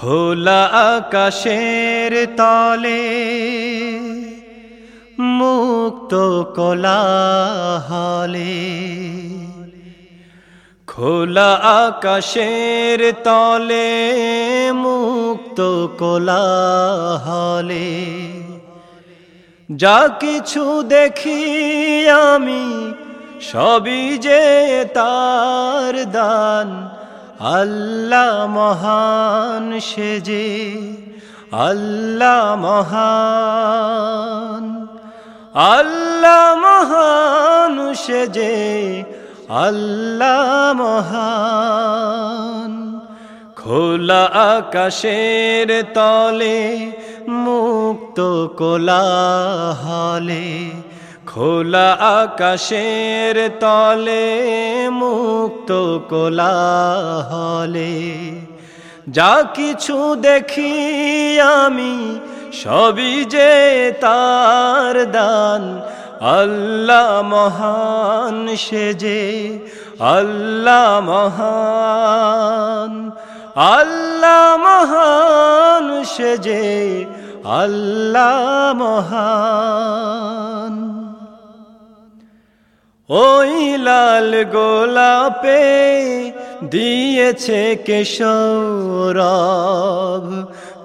খোলা আকাশের তলে মুক্ত কোলাহলে। খোলা আকাশের তলে মুক্ত কোলাহলে। যা কিছু দেখি আমি সবই যে তার দান আল্লাহ মহান সেজে, আল্লাহ মহান আল্লাহ মহান সেজে, আল্লাহ মহান। খোলা আকাশের তলে, মুক্ত কোলাহলে খোলা আকাশের তলে, মুক্ত কোলাহলে। যা কিছু দেখি আমি, সবই যে তার দান। আল্লাহ মহান সেজে আল্লাহ মহান। আল্লাহ মহান সেজে আল্লাহ মহান। ওই লাল গোলাপে দিয়েছে কেশরব।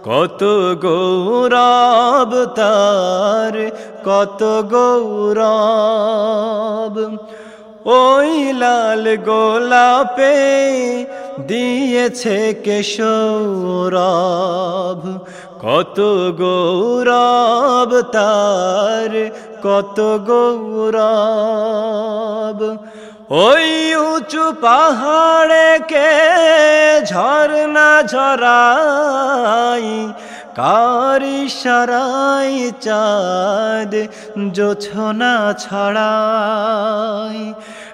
কত গৌরব তার, কত গৌরব। ওই লাল গোলাপে দিয়েছে কেশরব। কত গৌরব তার কত গৌরব। ওই উঁচু পাহাড়ে কে ঝরনা ঝরাই কারি সারাই চাঁদ জোছনা ছড়াই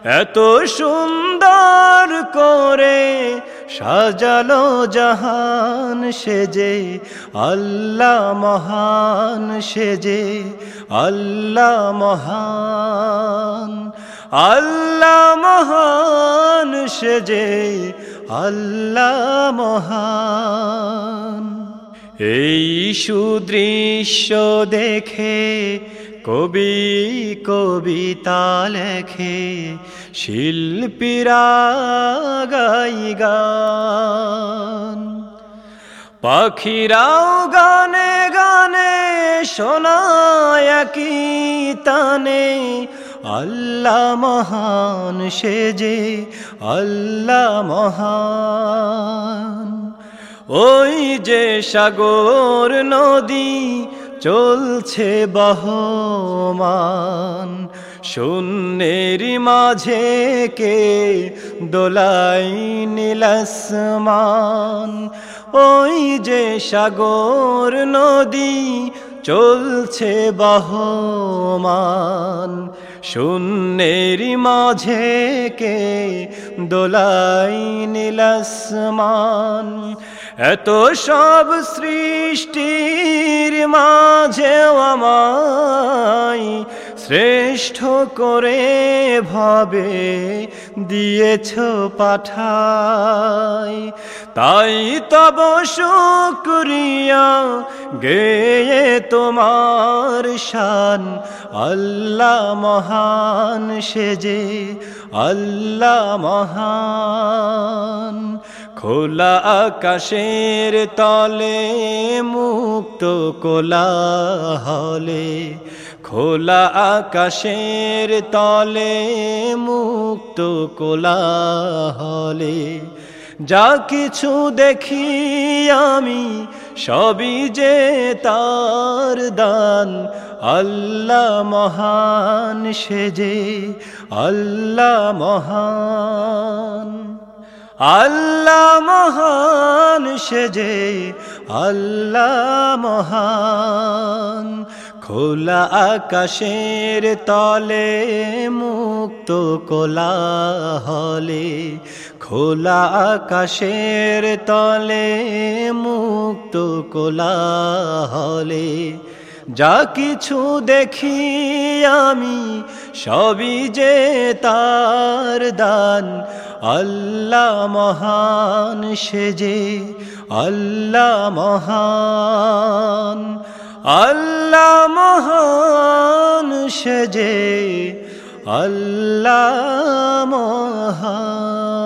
এত সুন্দর করে সাজালো জাহান সেজে, আল্লাহ মহান সেজে, আল্লাহ মহান আল্লাহ মহান সেজে, আল্লাহ মহান। এই সুদৃশ্য দেখে কবি কবিতা লেখে, শিল্পীরা গাই গান। পাখিরাও গানে গানে শোনায় কি তানে, আল্লাহ মহান সেজে, আল্লাহ মহান। ওই যে সাগর নদী চলছে বহমান। শূন্যের মাঝে কে দোলাই নীলাসমান ওই যে সাগর নদী চলছে বহমান। শূন্যের মাঝে কে দোলাই নীলসমান এত সব সৃষ্টির মাঝে আমায় শ্রেষ্ঠ করে ভাবে দিয়েছ পাঠাই। তাই তব শুক্রিয়া গেয়ে তোমার শান। আল্লাহ মহান সেজে, আল্লাহ মহান। খোলা আকাশের তলে, মুক্ত কোলাহলে খোলা আকাশের তলে মুক্ত কোলাহলে যা কিছু দেখি আমি সবই যে তার দান। আল্লাহ মহান সেজে, আল্লাহ মহান। আল্লাহ মহান সেজে, আল্লাহ মহান। খোলা আকাশের তলে মুক্ত কোলাহলে, খোলা আকাশের তলে মুক্ত কোলাহলে, যা কিছু দেখি আমি সবই যে তার দান। আল্লাহ মহান সেজে আল্লাহ মহান। আল্লাহ মহান সেজে আল্লাহ মহান